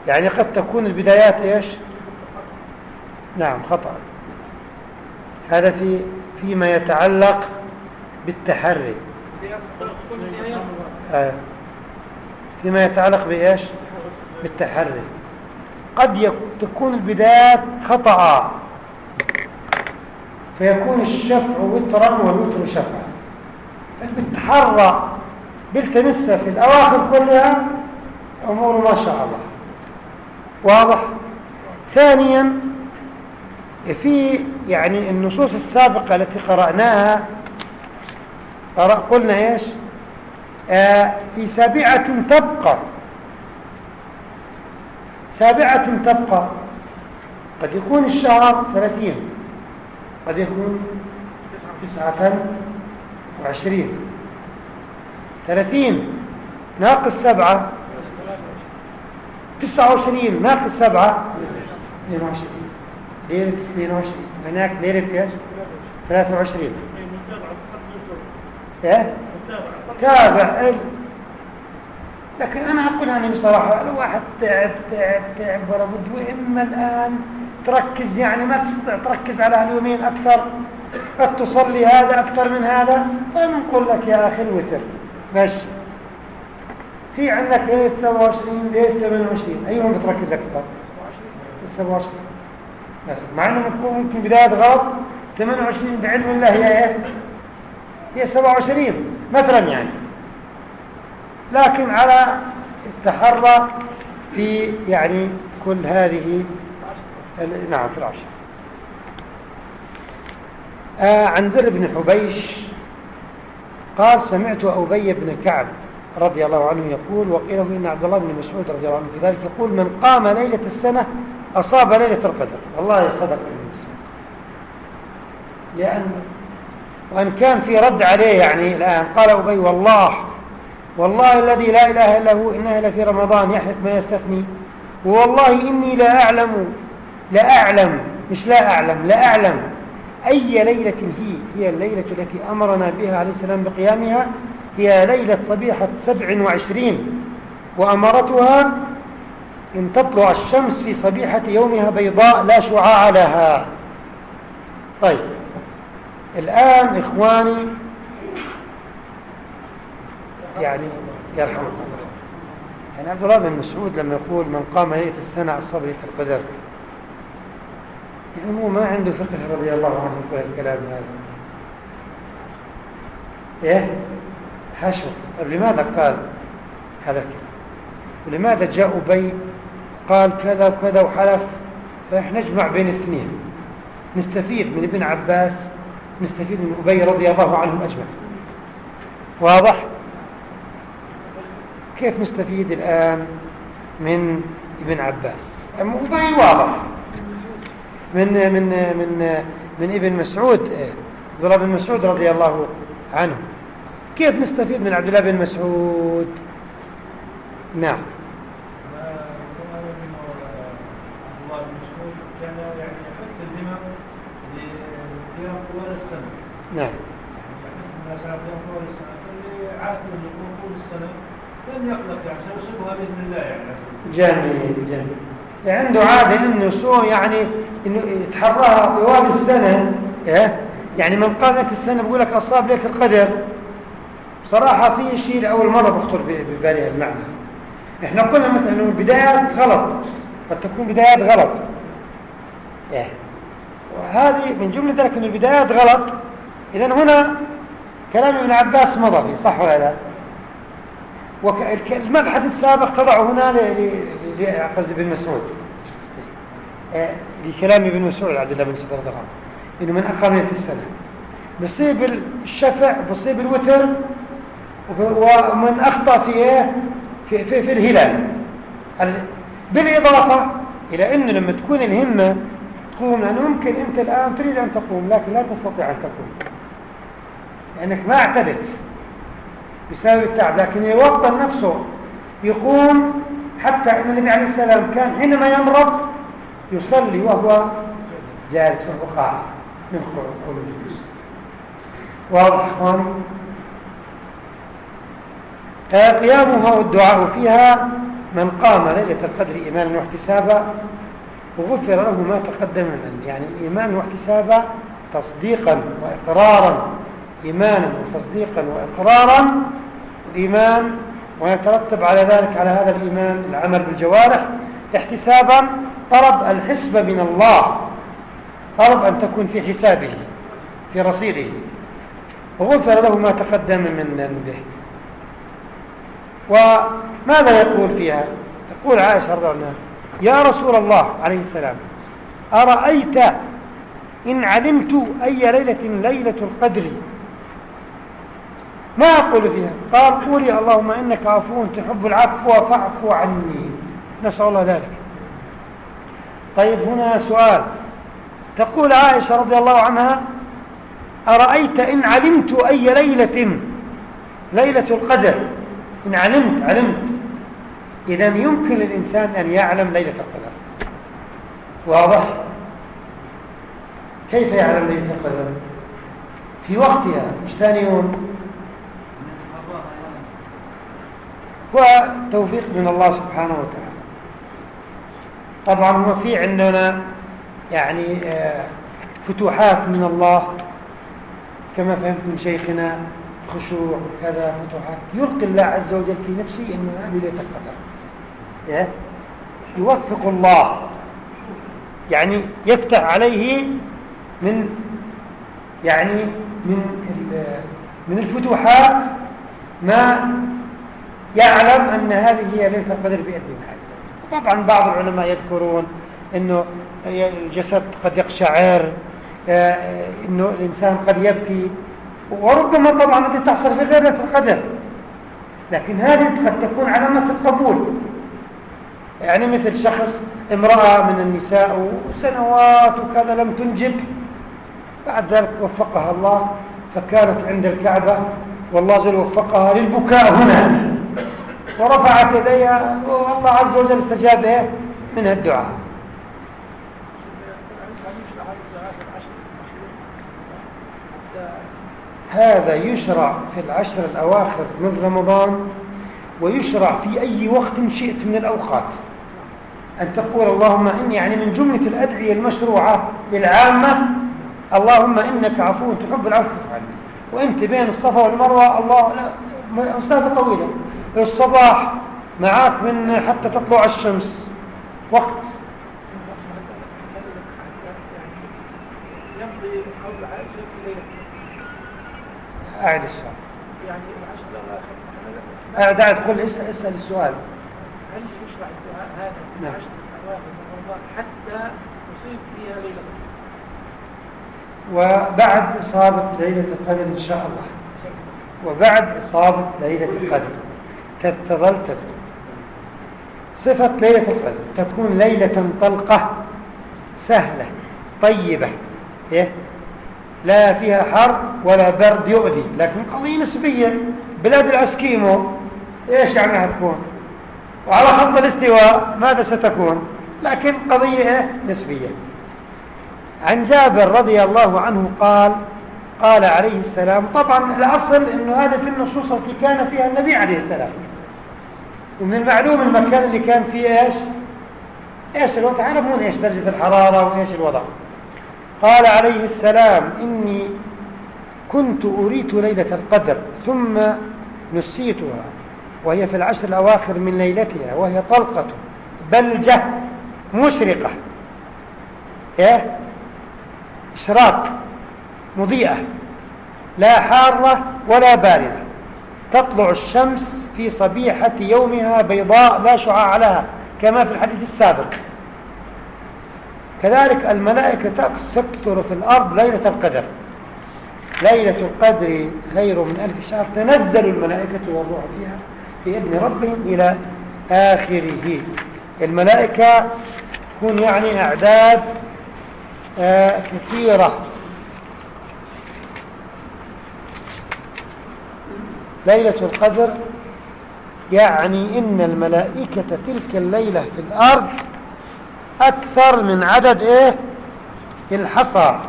يعني قد تكون البدايات إيش؟ نعم خطأ. هذا في فيما يتعلق بالتحري. آه. فيما يتعلق بإيش؟ بالتحري. قد تكون البدايات خطأ. فيكون الشفع وترا والوتر شفعا فالبتحرى بالتمسها في الأواخر كلها أمور ما شاء الله. واضح؟ ثانيا في يعني النصوص السابقة التي قرأناها قلنا إيش؟ آه في سابعة تبقى. سابعة تبقى. قد يكون الشهر ثلاثين. قد يكون تسعة وعشرين. ثلاثين. ناقص سبعة. تسعة وعشرين ناقص سبعة. اثنين وعشرين. ليلة اثنين وعشرين. هناك ليلة إيش؟ ثلاثة وعشرين. إيه؟ تابع. لكن أنا أقول أنا بصراحة لو واحد تعب تعب تعب ولا بد وإما الآن تركز يعني ما تستطيع تركز على اليومين أكثر. قد تصلي هذا أكثر من هذا. طيب نقول لك يا أخي الوتر. ماشي في عندك ليله 27 ليله 28 ايهم بتركز أكثر؟ 27 مع إنه ممكن ممكن بداية غلط. 28 بعلم الله هي إيه هي 27 مثلا يعني. لكن على التحرى في يعني كل هذه نعم في العشر. آه عن ذر بن حبيش قال سمعت أبي بن كعب رضي الله عنه يقول وقيله إن عبد الله بن مسعود رضي الله عنه كذلك يقول من قام ليلة السنة أصاب ليلة القدر. والله صدق ابن مسعود. لأن وأن كان في رد عليه يعني الآن قال أبي والله والله الذي لا إله إلا هو إنها لفي رمضان يحلف ما يستثني والله إني لا أعلم لا أعلم مش لا أعلم لا أعلم أي ليلة هي هي الليلة التي أمرنا بها عليه السلام بقيامها هي ليلة صبيحة سبع وعشرين وأمرتها إن تطلع الشمس في صبيحة يومها بيضاء لا شعاع لها. طيب الآن إخواني يعني يرحمك الله. يعني عبد الله بن مسعود لما يقول من قام ليلة السنة أصاب ليلة القدر يعني هو ما عنده فقه رضي الله عنه في الكلام هذا. إيه؟ حشو طيب لماذا قال هذا الكلام؟ ولماذا جاء أبي قال كذا وكذا وحلف؟ فإحنا نجمع بين الاثنين. نستفيد من ابن عباس نستفيد من أبي رضي الله عنهم أجمعين. واضح؟ كيف نستفيد الآن من ابن عباس؟ وبهي واضح؟ من من من من ابن مسعود عبد الله بن مسعود رضي الله عنه. كيف نستفيد من عبد الله بن مسعود؟ نعم. نعم. لن يقلق يعني سيصيبها باذن الله يعني جميل جميل. عنده عادة إنه سوء يعني إنه يتحراها طوال السنة إيه؟ يعني من قامت السنة بيقول لك أصاب ليلة القدر. صراحة في شيء لأول مرة بخطر ببالي المعنى إحنا قلنا مثلا انه البدايات غلط قد تكون بدايات غلط. إيه؟ وهذه من جملة ذلك إن البدايات غلط. اذا هنا كلام ابن عباس مضى فيه صح ولا لا؟ والمبحث السابق تضعه هنا قصدي ابن مسعود. آه، لكلام ابن مسعود عبد الله بن مسعود رضي الله عنه. إنه من اقام ليله السنة. بصيب الشفع بصيب الوتر ومن أخطأ في إيه؟ في, في, في الهلال. بالإضافة إلى انه لما تكون الهمة تقوم لأنه ممكن أنت الآن تريد أن تقوم لكن لا تستطيع أن تقوم. لأنك ما اعتدت بسبب التعب لكن يوطن نفسه يقوم حتى أن النبي عليه السلام كان حينما يمرض يصلي وهو جالس وهو قاعد من خروج الجلوس واضح إخواني؟ قيامها والدعاء فيها من قام ليلة القدر إيمانا واحتسابا وغفر له ما تقدم من ذنبه يعني إيمانا واحتسابا تصديقا وإقرارا. إيمانا وتصديقا وإقرارا. الإيمان ويترتب على ذلك على هذا الإيمان العمل بالجوارح. احتسابا طلب الحسبة من الله. طلب أن تكون في حسابه في رصيده. وغفر له ما تقدم من ذنبه. وماذا يقول فيها؟ تقول عائشة رضي الله عنها يا رسول الله عليه السلام أرأيت إن علمت أي ليلة ليلة القدر؟ ما أقول فيها؟ قال قولي اللهم إنك عفو تحب العفو فاعفو عني. نسأل الله ذلك. طيب هنا سؤال. تقول عائشة رضي الله عنها أرأيت إن علمت أي ليلة ليلة القدر؟ إن علمت علمت. إذا يمكن للإنسان أن يعلم ليلة القدر. واضح؟ كيف يعلم ليلة القدر؟ في وقتها مش ثاني يوم. وتوفيق من الله سبحانه وتعالى. طبعا هو في عندنا يعني آه، فتوحات من الله كما فهمت من شيخنا. خشوع وكذا فتوحات. يلقي الله عز وجل في نفسي إنه هذه ليله القدر. إيه؟ يوفق الله. يعني يفتح عليه من يعني من من الفتوحات ما يعلم أن هذه هي ليلة القدر بإذن الله طبعا بعض العلماء يذكرون أنه الجسد قد يقشعر آه، أنه الإنسان قد يبكي. وربما طبعا هذه تحصل في غير ليلة القدر. لكن هذه قد تكون علامة القبول. يعني مثل شخص امرأة من النساء وسنوات وكذا لم تنجب. بعد ذلك وفقها الله فكانت عند الكعبة والله جل وفقها للبكاء هناك. ورفعت يديها والله عز وجل استجاب؟ منها الدعاء. هذا يشرع في العشر الأواخر من رمضان ويشرع في أي وقت شئت من الأوقات. أن تقول اللهم إني يعني من جملة الأدعية المشروعة للعامة اللهم إنك عفو تحب العفو. عني وأنت بين الصفا والمروة الله مسافة طويلة. الصباح معاك من حتى تطلع الشمس. وقت. أعد السؤال. يعني أعد أعد قل اسأل, اسأل السؤال. هل يشرع الدعاء هذا في نعم. العشر الأواخر من رمضان حتى تصيب فيها ليلة وبعد إصابة ليلة القدر إن شاء الله. وبعد إصابة ليلة القدر. تظل تدعو. صفة ليلة القدر تكون ليلة طلقة سهلة طيبة إيه؟ لا فيها حر ولا برد يؤذي لكن قضية نسبية. بلاد الأسكيمو إيش يعني تكون وعلى خط الاستواء ماذا ستكون؟ لكن قضية نسبية. عن جابر رضي الله عنه قال قال عليه السلام طبعا الأصل أنه هذا في النصوص التي كان فيها النبي عليه السلام. ومن المعلوم المكان اللي كان فيه إيش؟ إيش الوضع؟ تعرفون إيش درجة الحرارة وإيش الوضع. قال عليه السلام إني كنت أريت ليلة القدر ثم نسيتها وهي في العشر الأواخر من ليلتها وهي طلقة بلجة مشرقة. إيه؟ إشراق مضيئة لا حارة ولا باردة. تطلع الشمس في صبيحة يومها بيضاء لا شعاع لها كما في الحديث السابق. كذلك الملائكة تكثر في الأرض ليلة القدر. ليلة القدر خير من ألف شهر. تنزل الملائكة والروح فيها بإذن ربهم إلى آخره. الملائكة تكون يعني أعداد آه كثيرة. ليلة القدر يعني إن الملائكة تلك الليلة في الأرض أكثر من عدد إيه؟ الحصى.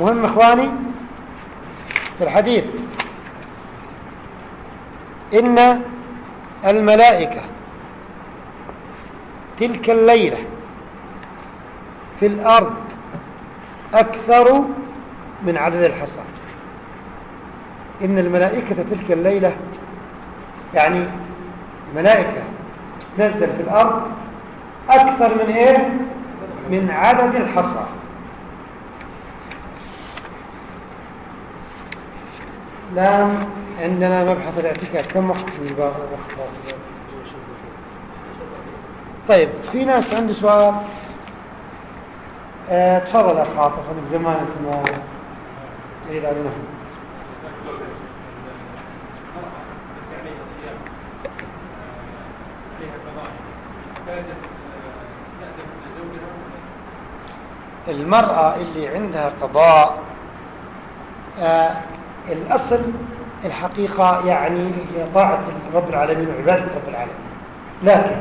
مهم إخواني في الحديث إن الملائكة تلك الليلة في الأرض أكثر من عدد الحصى. إن الملائكة تلك الليلة يعني ملائكة تنزل في الأرض أكثر من إيه؟ من عدد الحصى. الآن عندنا مبحث الاعتكاف. كم وقت الباب؟ طيب في ناس عنده سؤال. آه تفضل يا خاطر من زمان أنت ما زيد عنه المرأة اللي عندها قضاء آه الأصل الحقيقة يعني هي طاعة رب العالمين وعبادة رب العالمين. لكن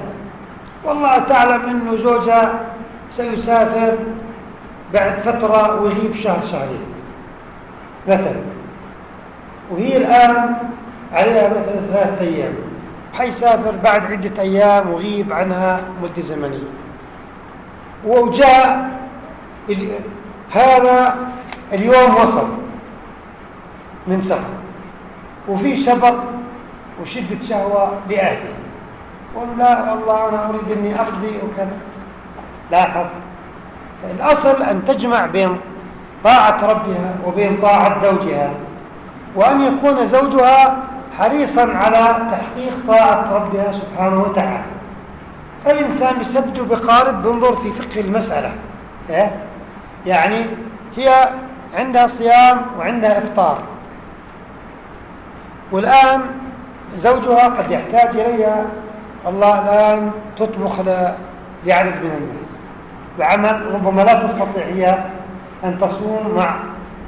والله تعلم أنه زوجها سيسافر بعد فترة ويغيب شهر شهرين مثلا. وهي الآن عليها مثلا ثلاثة أيام. حيسافر بعد عدة أيام وغيب عنها مدة زمنية. وجاء هذا اليوم وصل من سفر. وفي شبق وشدة شهوة لأهله قل لا والله أنا أريد أني أقضي وكذا. لاحظ الأصل أن تجمع بين طاعة ربها وبين طاعة زوجها وأن يكون زوجها حريصا على تحقيق طاعة ربها سبحانه وتعالى. فالإنسان بسبده بقارب بنظر في فقه المسألة إيه؟ يعني هي عندها صيام وعندها إفطار. والآن زوجها قد يحتاج إليها. الله الآن تطبخ لعدد من الناس. بعمل ربما لا تستطيع هي أن تصوم مع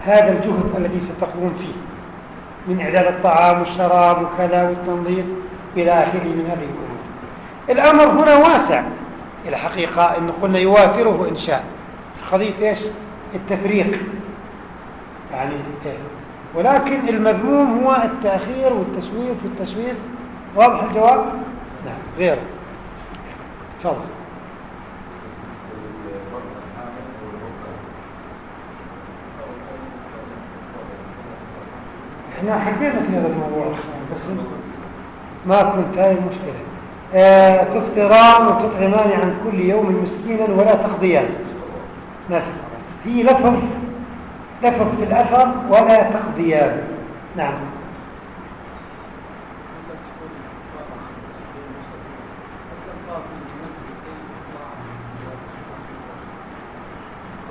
هذا الجهد الذي ستقوم فيه من إعداد الطعام والشراب وكذا والتنظيف إلى آخره من هذه الأمور. الأمر هنا واسع. الحقيقة أنه قلنا يواتره إنشاء. في قضية إيش؟ التفريق. يعني إيه. ولكن المذموم هو التأخير والتسويف والتسويف. واضح الجواب؟ نعم غيره. تفضل. إحنا حكينا في هذا الموضوع بس ما كنت هاي المشكلة آه تفطران وتطعمان عن كل يوم مسكينا ولا تقضيان. ما في في لفظ لفظ في الأثر ولا تقضيان نعم.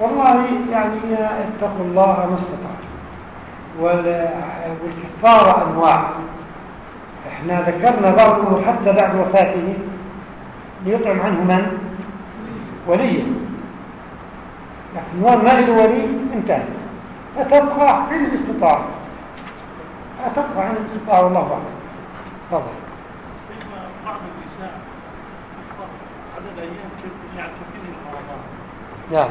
والله يعني اتقوا الله ما استطعتم. والكفارة أنواع. إحنا ذكرنا الأمور حتى بعد وفاته. ليطعم عنه من؟ وليه لكن هو ما له ولي إنتهى. فتبقى عند الاستطاعة. فتبقى عند الاستطاعة والله أعلم. تفضل. بعض النساء تفطر عدد أيام يعني كثير من رمضان نعم.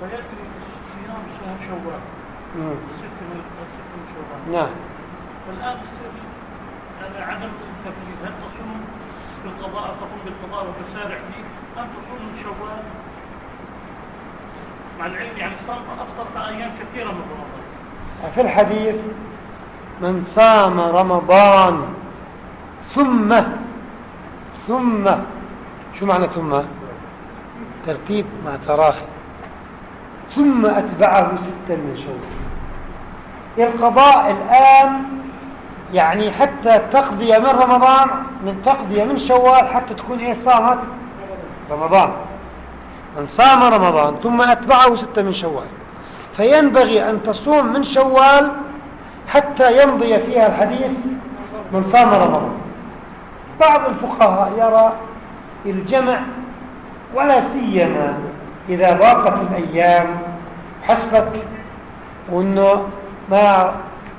فيجري صيام شهر شوال. ست من ست من شوال. نعم. والان يصير عدم التفريط هل تصوم في القضاء؟ تقوم بالقضاء وتسارع فيه؟ ام تصوم من شوال؟ مع العلم يعني صام أفطر أيام كثيرة من رمضان. في الحديث من صام رمضان ثم ثم شو معنى ثم؟ ترتيب مع تراخي. ثم أتبعه ستا من شوال. القضاء الآن يعني حتى تقضي من رمضان من تقضي من شوال حتى تكون إيه صامت؟ رمضان. من صام رمضان ثم أتبعه ستة من شوال. فينبغي أن تصوم من شوال حتى يمضي فيها الحديث من صام رمضان. بعض الفقهاء يرى الجمع ولا سيما إذا ضاقت الأيام حسبت وأنه ما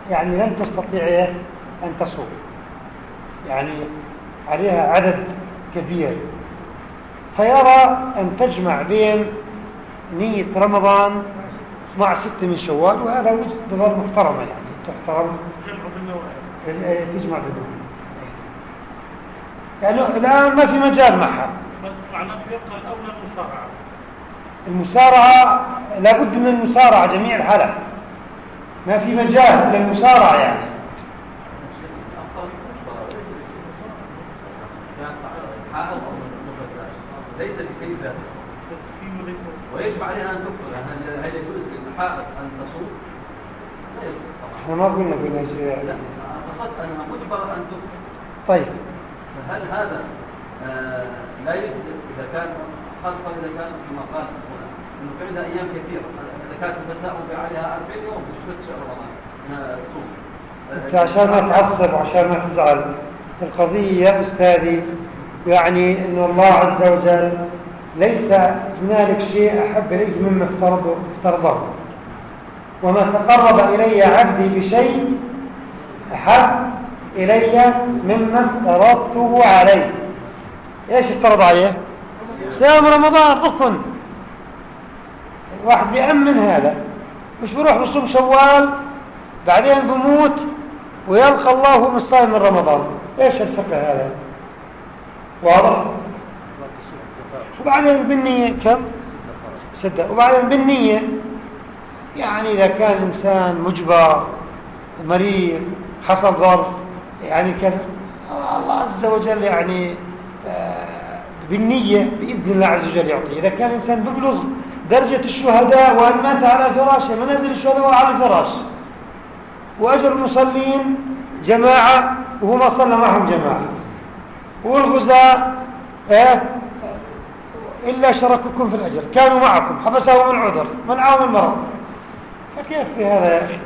يعني لن تستطيع أن تصوم. يعني عليها عدد كبير. فيرى أن تجمع بين نية رمضان مع ستة من شوال وهذا وجه نظر محترمة يعني تحترم. تجمع بينهم يعني الآن ما في مجال معها يبقى الاولى المصارعه المسارعة لابد من المسارعة جميع الحالات. ما في مجال للمسارعة يعني ليس لكي ذاته السين وليس ويجب عليها أن تفطر هل يجوز للحائض أن تصوم؟ لا يجوز. طبعا إحنا ما قلنا قلنا شيء لا قصدت أنها مجبرة أن تفطر طيب. فهل هذا آه، لا يجزئ إذا كان خاصة إذا كان كما قال هنا؟ إنه في عندها أيام كثيرة. إذا كانت المساء عليها 40 يوم مش بس شهر رمضان إنها تصوم. إنت عشان ما تعصب وعشان ما تزعل القضية يا أستاذي يعني أن الله عز وجل ليس هنالك شيء أحب إليه مما افترضه, افترضه. وما تقرب إلي عبدي بشيء أحب إلي مما افترضته عليه. إيش افترض عليه؟ صيام رمضان ركن واحد بيأمن هذا. مش بيروح بصوم شوال بعدين بموت ويلقى الله مش صايم من رمضان. إيش الفقه هذا؟ واضح؟ وبعدين بالنية كم؟ ستة. وبعدين بالنية يعني إذا كان إنسان مجبر مريض حصل ظرف يعني كذا. الله عز وجل يعني آه، بالنية بإذن الله عز وجل يعطيه. إذا كان إنسان ببلغ درجة الشهداء وأن مات على فراشه منازل الشهداء على الفراش. وأجر المصلين جماعة وهو ما صلى معهم جماعة. والغزاة إيه؟ إلا شرككم في الأجر كانوا معكم حبسهم العذر منعهم المرض فكيف في هذا؟ يا أخي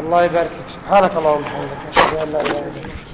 الله يبارك فيك. سبحانك اللهم وبحمدك أشهد أن لا إله إلا أنت.